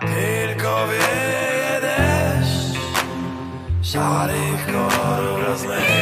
Tylko wieje deszcz szarych kolorów.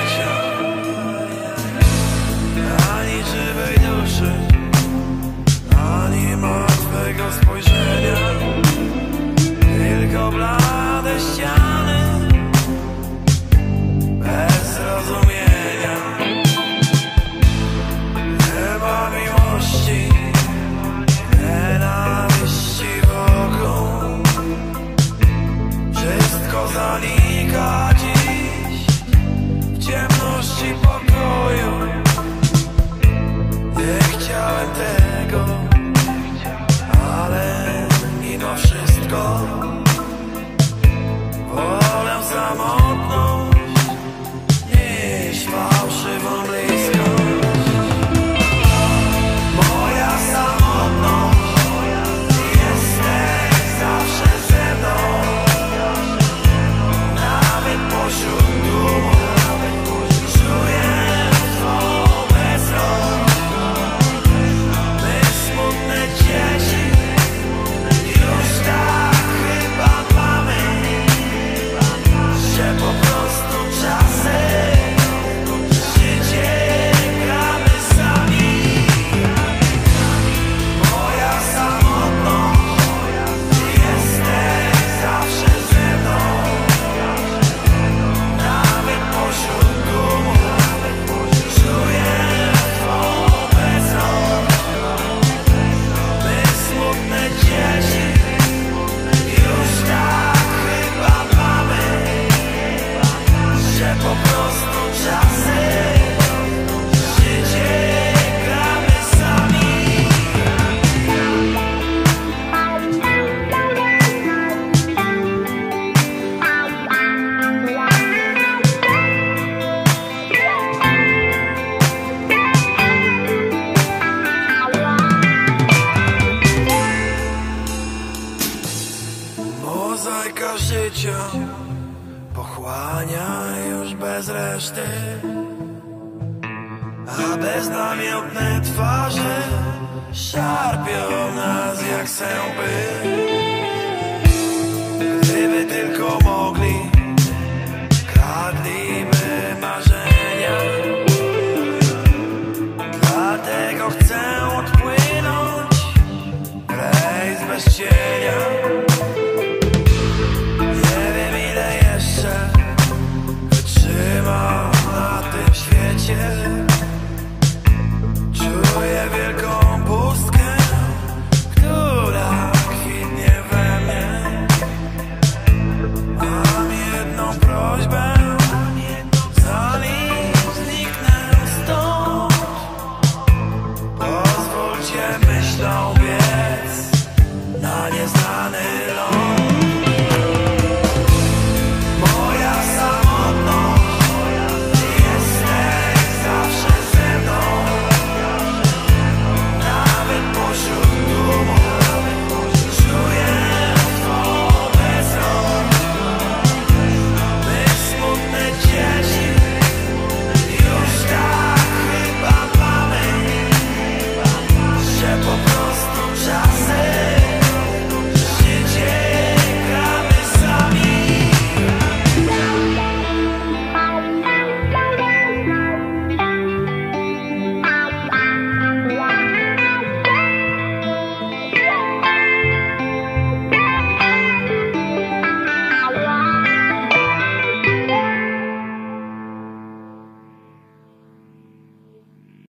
catch pochłania już bez reszty A beznamiotne twarze Szarpią nas jak sępy. Gdyby tylko mogli Kradliby marzenia. Dlatego chcę odpłynąć Rejs bez cienia. Yeah.